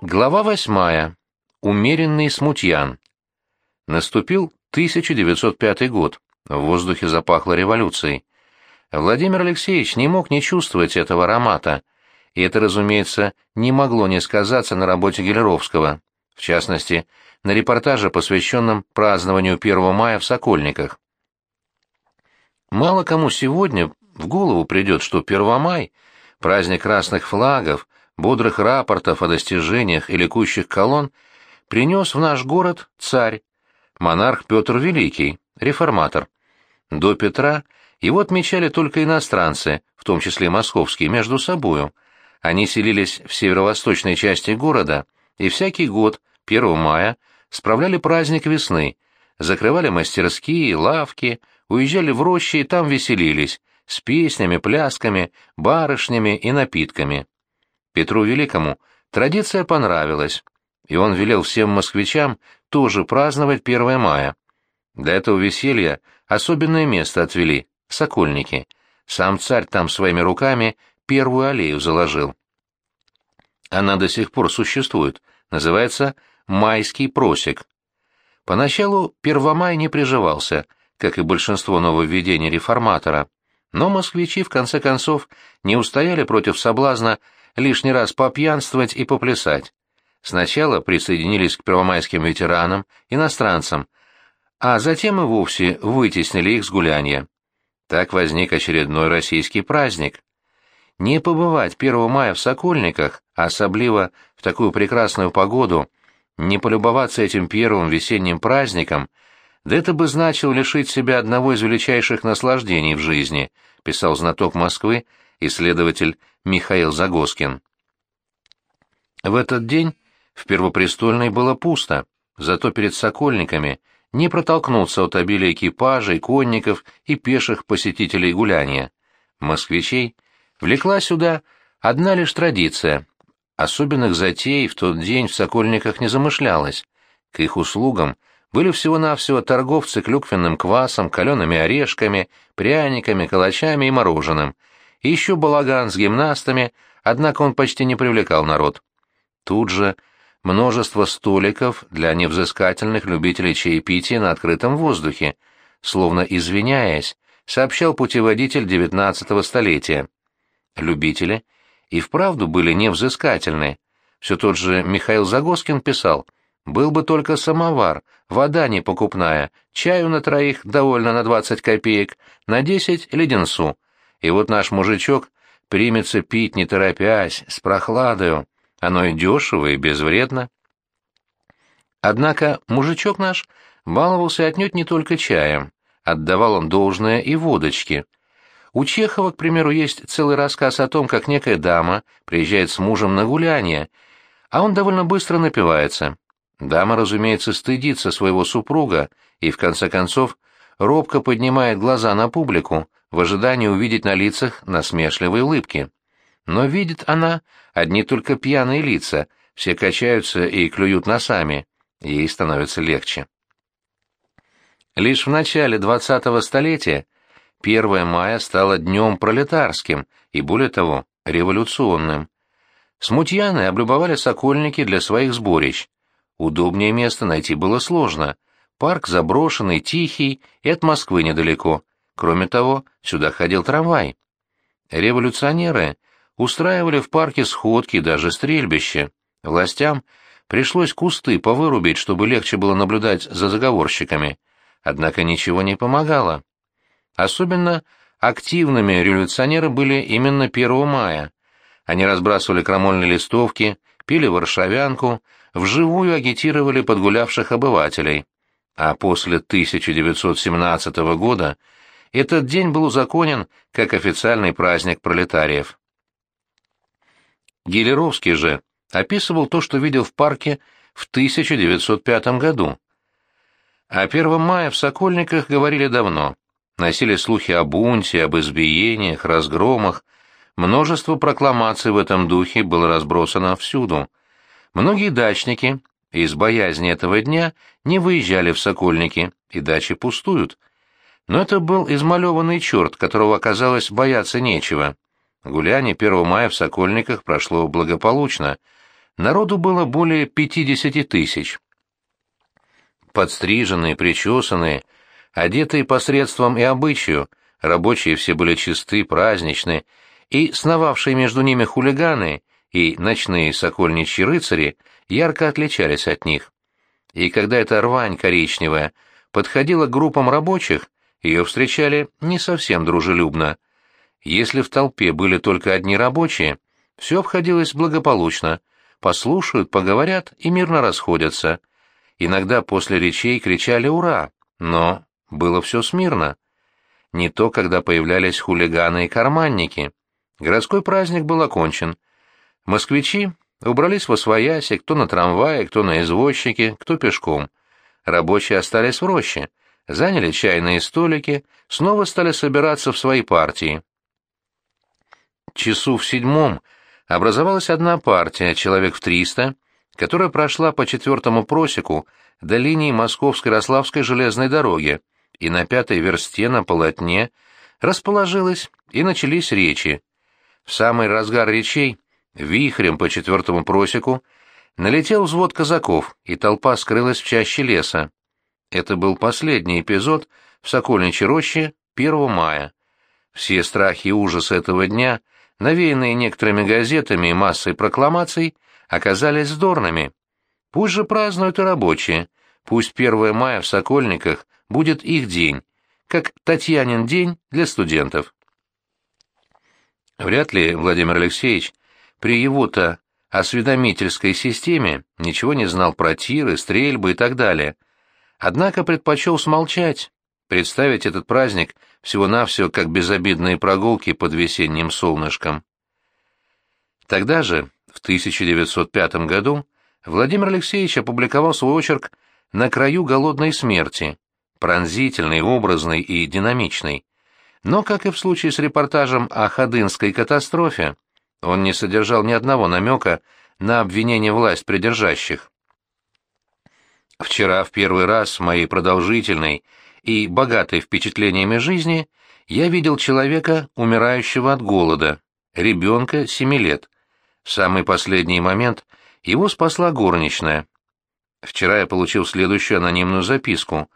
Глава восьмая. Умеренный смутьян. Наступил 1905 год. В воздухе запахло революцией. Владимир Алексеевич не мог не чувствовать этого аромата, и это, разумеется, не могло не сказаться на работе Гелеровского, в частности, на репортаже, посвященном празднованию 1 мая в Сокольниках. Мало кому сегодня в голову придет, что 1 май — праздник красных флагов, бодрых рапортов о достижениях и ликующих колонн принес в наш город царь, монарх Петр Великий, реформатор. До Петра его отмечали только иностранцы, в том числе московские, между собою. Они селились в северо-восточной части города и всякий год, 1 мая, справляли праздник весны, закрывали мастерские, лавки, уезжали в рощи и там веселились, с песнями, плясками, барышнями и напитками. Петру Великому традиция понравилась, и он велел всем москвичам тоже праздновать 1 мая. Для этого веселья особенное место отвели — Сокольники. Сам царь там своими руками первую аллею заложил. Она до сих пор существует, называется «Майский просек». Поначалу Первомай не приживался, как и большинство нововведений реформатора, но москвичи, в конце концов, не устояли против соблазна лишний раз попьянствовать и поплясать. Сначала присоединились к первомайским ветеранам, иностранцам, а затем и вовсе вытеснили их с гулянья. Так возник очередной российский праздник. Не побывать 1 мая в Сокольниках, особливо в такую прекрасную погоду, не полюбоваться этим первым весенним праздником, да это бы значило лишить себя одного из величайших наслаждений в жизни, писал знаток Москвы, исследователь Михаил Загоскин. В этот день в Первопрестольной было пусто, зато перед Сокольниками не протолкнуться от обилия экипажей, конников и пеших посетителей гуляния. Москвичей влекла сюда одна лишь традиция. Особенных затей в тот день в Сокольниках не замышлялось. К их услугам были всего-навсего торговцы клюквенным квасом, калеными орешками, пряниками, калачами и мороженым — и еще балаган с гимнастами, однако он почти не привлекал народ. Тут же множество столиков для невзыскательных любителей чаепития на открытом воздухе, словно извиняясь, сообщал путеводитель XIX столетия. Любители и вправду были невзыскательны. Все тот же Михаил Загоскин писал, «Был бы только самовар, вода непокупная, чаю на троих довольно на 20 копеек, на 10 — леденцу, и вот наш мужичок примется пить, не торопясь, с прохладою. Оно и дешево, и безвредно. Однако мужичок наш баловался отнюдь не только чаем, отдавал он должное и водочке. У Чехова, к примеру, есть целый рассказ о том, как некая дама приезжает с мужем на гуляние, а он довольно быстро напивается. Дама, разумеется, стыдится своего супруга и, в конце концов, робко поднимает глаза на публику, в ожидании увидеть на лицах насмешливые улыбки. Но видит она одни только пьяные лица, все качаются и клюют носами, ей становится легче. Лишь в начале двадцатого столетия 1 мая стало днем пролетарским и, более того, революционным. Смутьяны облюбовали сокольники для своих сборищ. Удобнее место найти было сложно. Парк заброшенный, тихий и от Москвы недалеко. Кроме того, сюда ходил трамвай. Революционеры устраивали в парке сходки и даже стрельбище. Властям пришлось кусты повырубить, чтобы легче было наблюдать за заговорщиками. Однако ничего не помогало. Особенно активными революционеры были именно 1 мая. Они разбрасывали крамольные листовки, пили варшавянку, вживую агитировали подгулявших обывателей. А после 1917 года этот день был узаконен как официальный праздник пролетариев. Гелеровский же описывал то, что видел в парке в 1905 году. О 1 мая в Сокольниках говорили давно. Носили слухи о бунте, об избиениях, разгромах. Множество прокламаций в этом духе было разбросано всюду. Многие дачники из боязни этого дня не выезжали в Сокольники, и дачи пустуют – но это был измалеванный черт, которого оказалось бояться нечего. Гуляние 1 мая в Сокольниках прошло благополучно. народу было более 50 тысяч. Подстриженные, причесанные, одетые посредством и обычаю, рабочие все были чисты, праздничны, и сновавшие между ними хулиганы и ночные сокольничьи рыцари ярко отличались от них. И когда эта рвань коричневая подходила к группам рабочих, ее встречали не совсем дружелюбно. Если в толпе были только одни рабочие, все обходилось благополучно, послушают, поговорят и мирно расходятся. Иногда после речей кричали «Ура!», но было все смирно. Не то, когда появлялись хулиганы и карманники. Городской праздник был окончен. Москвичи убрались во свояси, кто на трамвае, кто на извозчике, кто пешком. Рабочие остались в роще, заняли чайные столики, снова стали собираться в свои партии. Часу в седьмом образовалась одна партия, человек в триста, которая прошла по четвертому просеку до линии Московско-Рославской железной дороги и на пятой версте на полотне расположилась, и начались речи. В самый разгар речей, вихрем по четвертому просеку, налетел взвод казаков, и толпа скрылась в чаще леса. Это был последний эпизод в Сокольничьей роще 1 мая. Все страхи и ужасы этого дня, навеянные некоторыми газетами и массой прокламаций, оказались здорными. Пусть же празднуют и рабочие, пусть 1 мая в Сокольниках будет их день, как Татьянин день для студентов. Вряд ли Владимир Алексеевич при его-то осведомительской системе ничего не знал про тиры, стрельбы и так далее. Однако предпочел смолчать, представить этот праздник всего-навсего как безобидные прогулки под весенним солнышком. Тогда же, в 1905 году, Владимир Алексеевич опубликовал свой очерк «На краю голодной смерти», пронзительный, образный и динамичный. Но, как и в случае с репортажем о Ходынской катастрофе, он не содержал ни одного намека на обвинение власть придержащих. Вчера в первый раз в моей продолжительной и богатой впечатлениями жизни я видел человека, умирающего от голода, ребенка семи лет. В самый последний момент его спасла горничная. Вчера я получил следующую анонимную записку.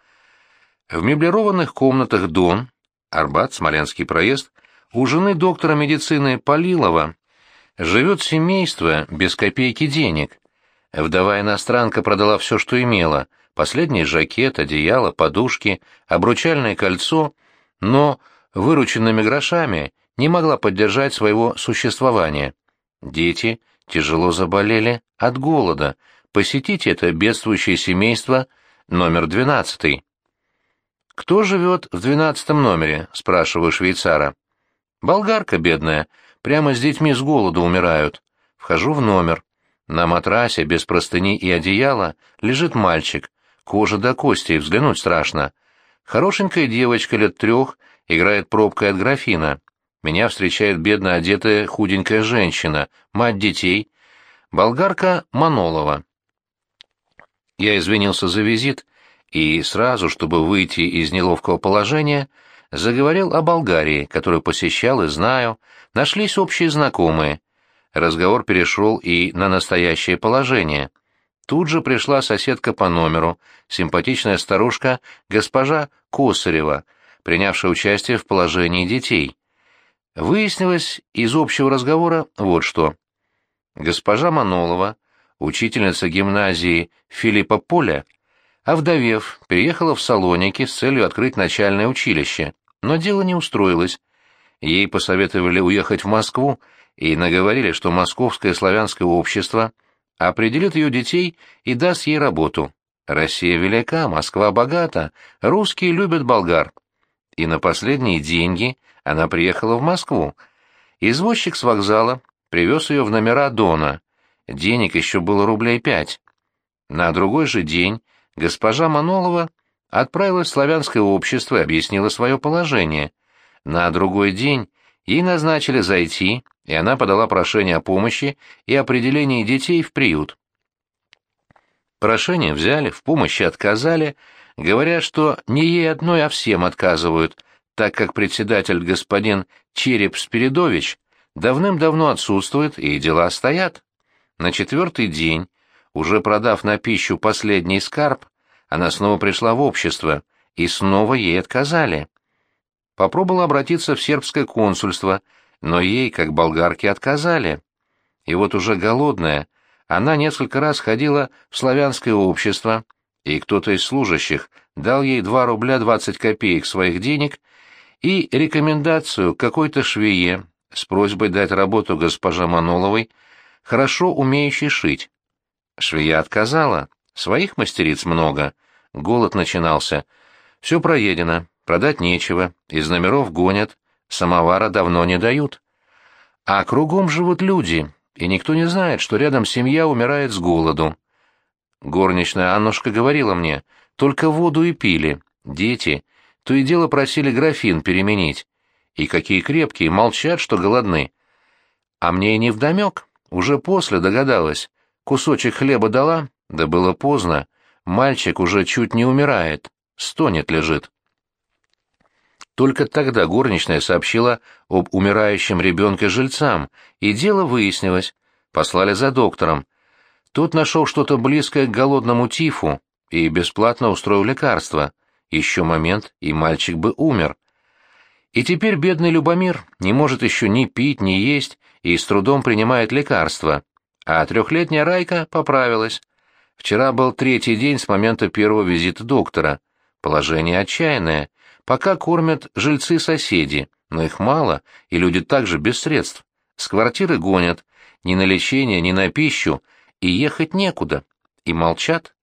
В меблированных комнатах Дон, Арбат, Смоленский проезд, у жены доктора медицины Полилова живет семейство без копейки денег. Вдова-иностранка продала все, что имела, последний жакет, одеяло, подушки, обручальное кольцо, но вырученными грошами не могла поддержать своего существования. Дети тяжело заболели от голода. Посетите это бедствующее семейство номер двенадцатый. «Кто живет в двенадцатом номере?» — спрашиваю швейцара. «Болгарка бедная. Прямо с детьми с голоду умирают. Вхожу в номер. На матрасе, без простыни и одеяла, лежит мальчик. Кожа до кости, взглянуть страшно. Хорошенькая девочка лет трех играет пробкой от графина. Меня встречает бедно одетая худенькая женщина, мать детей, болгарка Манолова. Я извинился за визит и сразу, чтобы выйти из неловкого положения, заговорил о Болгарии, которую посещал и знаю, нашлись общие знакомые. Разговор перешел и на настоящее положение. Тут же пришла соседка по номеру, симпатичная старушка госпожа Косарева, принявшая участие в положении детей. Выяснилось из общего разговора вот что. Госпожа Манолова, учительница гимназии Филиппа Поля, Овдовев, переехала в Салоники с целью открыть начальное училище, но дело не устроилось. Ей посоветовали уехать в Москву и наговорили, что московское славянское общество определит ее детей и даст ей работу. Россия велика, Москва богата, русские любят болгар. И на последние деньги она приехала в Москву. Извозчик с вокзала привез ее в номера Дона. Денег еще было рублей пять. На другой же день Госпожа Манолова отправилась в славянское общество и объяснила свое положение. На другой день ей назначили зайти, и она подала прошение о помощи и определении детей в приют. Прошение взяли, в помощи отказали, говоря, что не ей одной, а всем отказывают, так как председатель господин Череп Спиридович давным-давно отсутствует, и дела стоят. На четвертый день, уже продав на пищу последний скарб, она снова пришла в общество, и снова ей отказали. Попробовала обратиться в сербское консульство, но ей, как болгарке, отказали. И вот уже голодная, она несколько раз ходила в славянское общество, и кто-то из служащих дал ей 2 рубля 20 копеек своих денег и рекомендацию какой-то швее с просьбой дать работу госпоже Маноловой, хорошо умеющей шить. Швея отказала, своих мастериц много, голод начинался. Все проедено, продать нечего, из номеров гонят, самовара давно не дают. А кругом живут люди, и никто не знает, что рядом семья умирает с голоду. Горничная Аннушка говорила мне, только воду и пили, дети, то и дело просили графин переменить. И какие крепкие, молчат, что голодны. А мне и не вдомек, уже после догадалась. Кусочек хлеба дала, да было поздно. Мальчик уже чуть не умирает, стонет лежит. Только тогда горничная сообщила об умирающем ребенке жильцам, и дело выяснилось. Послали за доктором. Тот нашел что-то близкое к голодному тифу и бесплатно устроил лекарство. Еще момент, и мальчик бы умер. И теперь бедный Любомир не может еще ни пить, ни есть, и с трудом принимает лекарства. А трехлетняя Райка поправилась. Вчера был третий день с момента первого визита доктора. Положение отчаянное. Пока кормят жильцы-соседи, но их мало, и люди также без средств. С квартиры гонят, ни на лечение, ни на пищу, и ехать некуда. И молчат.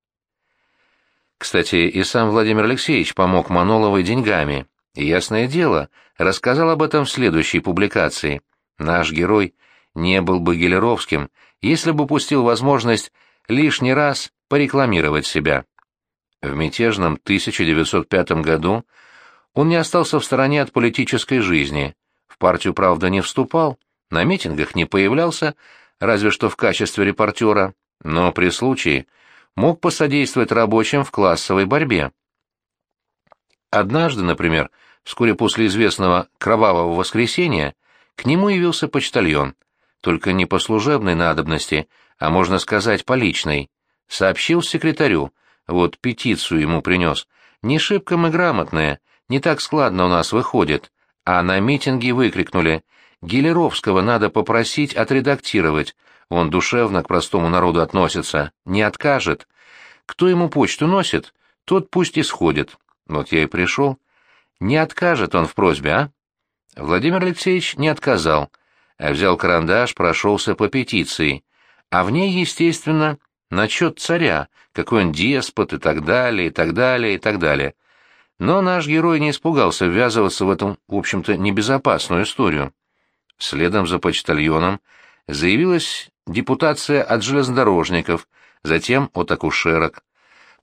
Кстати, и сам Владимир Алексеевич помог Маноловой деньгами. И, ясное дело, рассказал об этом в следующей публикации. Наш герой не был бы Гелеровским, если бы упустил возможность лишний раз порекламировать себя. В мятежном 1905 году он не остался в стороне от политической жизни, в партию, правда, не вступал, на митингах не появлялся, разве что в качестве репортера, но при случае мог посодействовать рабочим в классовой борьбе. Однажды, например, вскоре после известного «Кровавого воскресенья», к нему явился почтальон, только не по служебной надобности, а, можно сказать, по личной. Сообщил секретарю, вот петицию ему принес, не шибко мы грамотная, не так складно у нас выходит, а на митинге выкрикнули «Гелеровского надо попросить отредактировать, он душевно к простому народу относится, не откажет. Кто ему почту носит, тот пусть и сходит». Вот я и пришел. Не откажет он в просьбе, а? Владимир Алексеевич не отказал, а взял карандаш, прошелся по петиции, а в ней, естественно, насчет царя, какой он деспот и так далее, и так далее, и так далее. Но наш герой не испугался ввязываться в эту, в общем-то, небезопасную историю. Следом за почтальоном заявилась депутация от железнодорожников, затем от акушерок.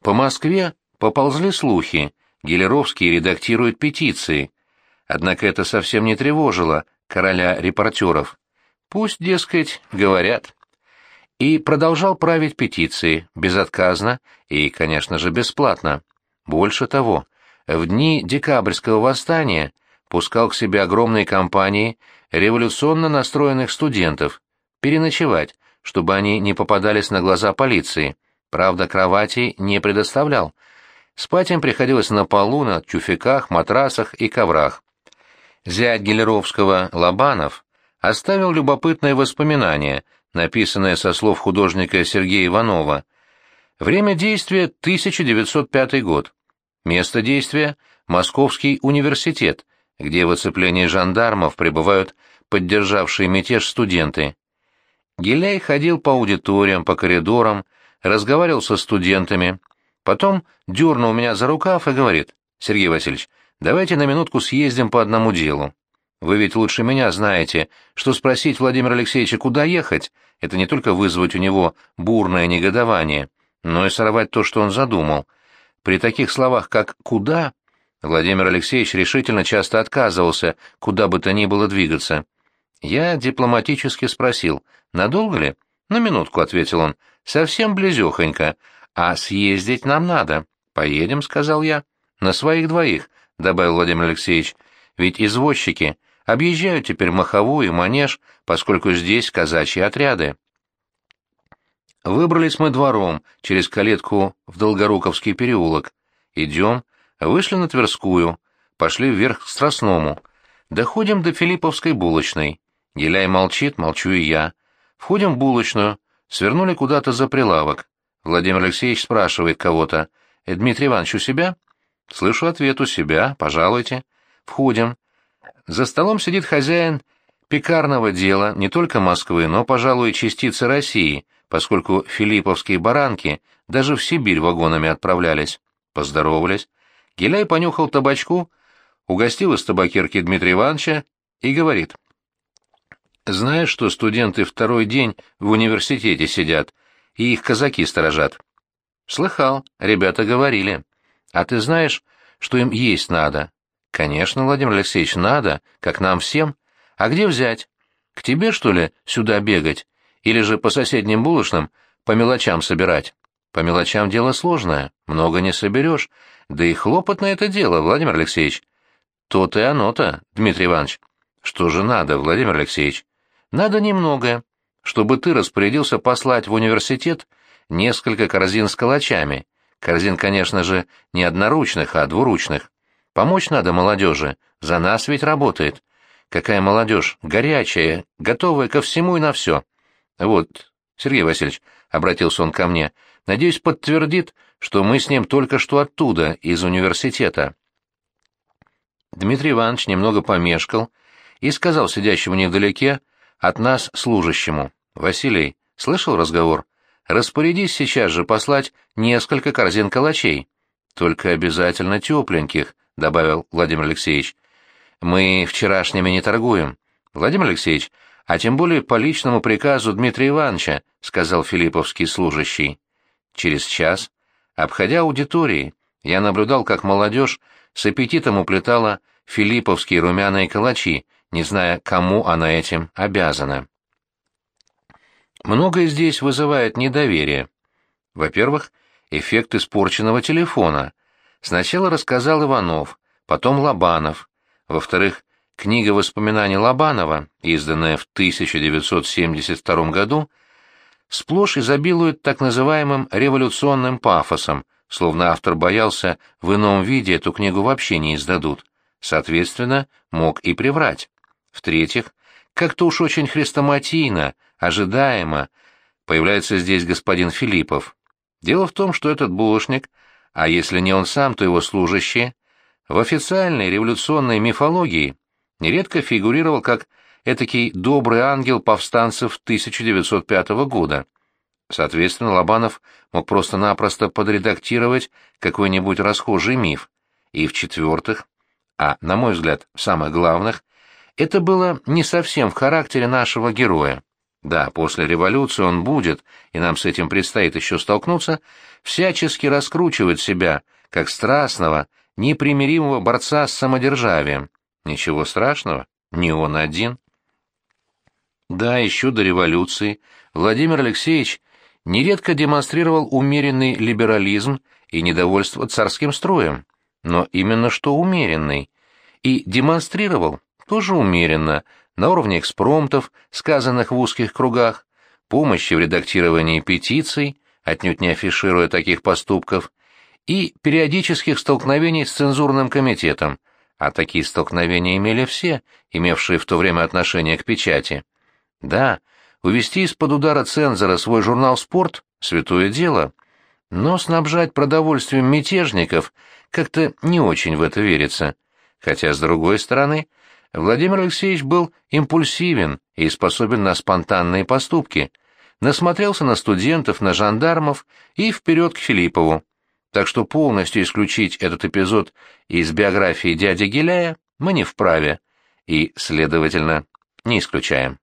По Москве поползли слухи, Гелеровский редактирует петиции. Однако это совсем не тревожило короля репортеров. Пусть, дескать, говорят. И продолжал править петиции, безотказно и, конечно же, бесплатно. Больше того, в дни декабрьского восстания пускал к себе огромные компании революционно настроенных студентов, переночевать, чтобы они не попадались на глаза полиции. Правда, кровати не предоставлял. Спать им приходилось на полу, на тюфяках, матрасах и коврах. Зять Гелеровского Лобанов оставил любопытное воспоминание, написанное со слов художника Сергея Иванова. Время действия — 1905 год. Место действия — Московский университет, где в оцеплении жандармов пребывают поддержавшие мятеж студенты. Геляй ходил по аудиториям, по коридорам, разговаривал со студентами, потом дернул меня за рукав и говорит, «Сергей Васильевич, давайте на минутку съездим по одному делу. Вы ведь лучше меня знаете, что спросить Владимира Алексеевича, куда ехать, это не только вызвать у него бурное негодование, но и сорвать то, что он задумал». При таких словах, как «куда», Владимир Алексеевич решительно часто отказывался, куда бы то ни было двигаться. Я дипломатически спросил, надолго ли? «На минутку», — ответил он, — «совсем близехонько, а съездить нам надо». «Поедем», — сказал я. «На своих двоих», — добавил Владимир Алексеевич, — «ведь извозчики объезжают теперь Маховую и Манеж, поскольку здесь казачьи отряды». Выбрались мы двором, через калитку в Долгоруковский переулок. Идем, вышли на Тверскую, пошли вверх к Страстному. Доходим до Филипповской булочной. Геляй молчит, молчу и я. Входим в булочную, свернули куда-то за прилавок. Владимир Алексеевич спрашивает кого-то. «Э, «Дмитрий Иванович у себя?» Слышу ответ у себя, пожалуйте. Входим. За столом сидит хозяин пекарного дела не только Москвы, но, пожалуй, частицы России, поскольку филипповские баранки даже в Сибирь вагонами отправлялись. Поздоровались. Геляй понюхал табачку, угостил из табакерки Дмитрия Ивановича и говорит. «Знаешь, что студенты второй день в университете сидят, и их казаки сторожат?» «Слыхал, ребята говорили. А ты знаешь, что им есть надо?» «Конечно, Владимир Алексеевич, надо, как нам всем. А где взять? К тебе, что ли, сюда бегать? Или же по соседним булочным по мелочам собирать?» «По мелочам дело сложное, много не соберешь. Да и хлопотное это дело, Владимир Алексеевич». «То-то и оно-то, Дмитрий Иванович». «Что же надо, Владимир Алексеевич?» «Надо немногое. Чтобы ты распорядился послать в университет несколько корзин с калачами. Корзин, конечно же, не одноручных, а двуручных. Помочь надо молодежи, за нас ведь работает. Какая молодежь, горячая, готовая ко всему и на все. Вот, Сергей Васильевич, — обратился он ко мне, — надеюсь, подтвердит, что мы с ним только что оттуда, из университета. Дмитрий Иванович немного помешкал и сказал сидящему невдалеке от нас служащему, «Василий, слышал разговор? Распорядись сейчас же послать несколько корзин калачей. Только обязательно тепленьких, — добавил Владимир Алексеевич. «Мы вчерашними не торгуем. Владимир Алексеевич, а тем более по личному приказу Дмитрия Ивановича», — сказал филипповский служащий. Через час, обходя аудитории, я наблюдал, как молодежь с аппетитом уплетала филипповские румяные калачи, не зная, кому она этим обязана. Многое здесь вызывает недоверие. Во-первых, эффект испорченного телефона, Сначала рассказал Иванов, потом Лобанов. Во-вторых, книга воспоминаний Лобанова, изданная в 1972 году, сплошь изобилует так называемым революционным пафосом, словно автор боялся, в ином виде эту книгу вообще не издадут. Соответственно, мог и приврать. В-третьих, как-то уж очень хрестоматийно, ожидаемо, появляется здесь господин Филиппов. Дело в том, что этот булочник — а если не он сам, то его служащие, в официальной революционной мифологии нередко фигурировал как этакий добрый ангел повстанцев 1905 года. Соответственно, Лобанов мог просто-напросто подредактировать какой-нибудь расхожий миф. И в-четвертых, а, на мой взгляд, в самых главных, это было не совсем в характере нашего героя. Да, после революции он будет, и нам с этим предстоит еще столкнуться, всячески раскручивать себя, как страстного, непримиримого борца с самодержавием. Ничего страшного, не он один. Да, еще до революции Владимир Алексеевич нередко демонстрировал умеренный либерализм и недовольство царским строем, но именно что умеренный, и демонстрировал тоже умеренно, на уровне экспромтов, сказанных в узких кругах, помощи в редактировании петиций, отнюдь не афишируя таких поступков, и периодических столкновений с цензурным комитетом, а такие столкновения имели все, имевшие в то время отношение к печати. Да, увести из-под удара цензора свой журнал «Спорт» — святое дело, но снабжать продовольствием мятежников как-то не очень в это верится, хотя, с другой стороны, — Владимир Алексеевич был импульсивен и способен на спонтанные поступки. Насмотрелся на студентов, на жандармов и вперед к Филиппову. Так что полностью исключить этот эпизод из биографии дяди Геляя мы не вправе и, следовательно, не исключаем.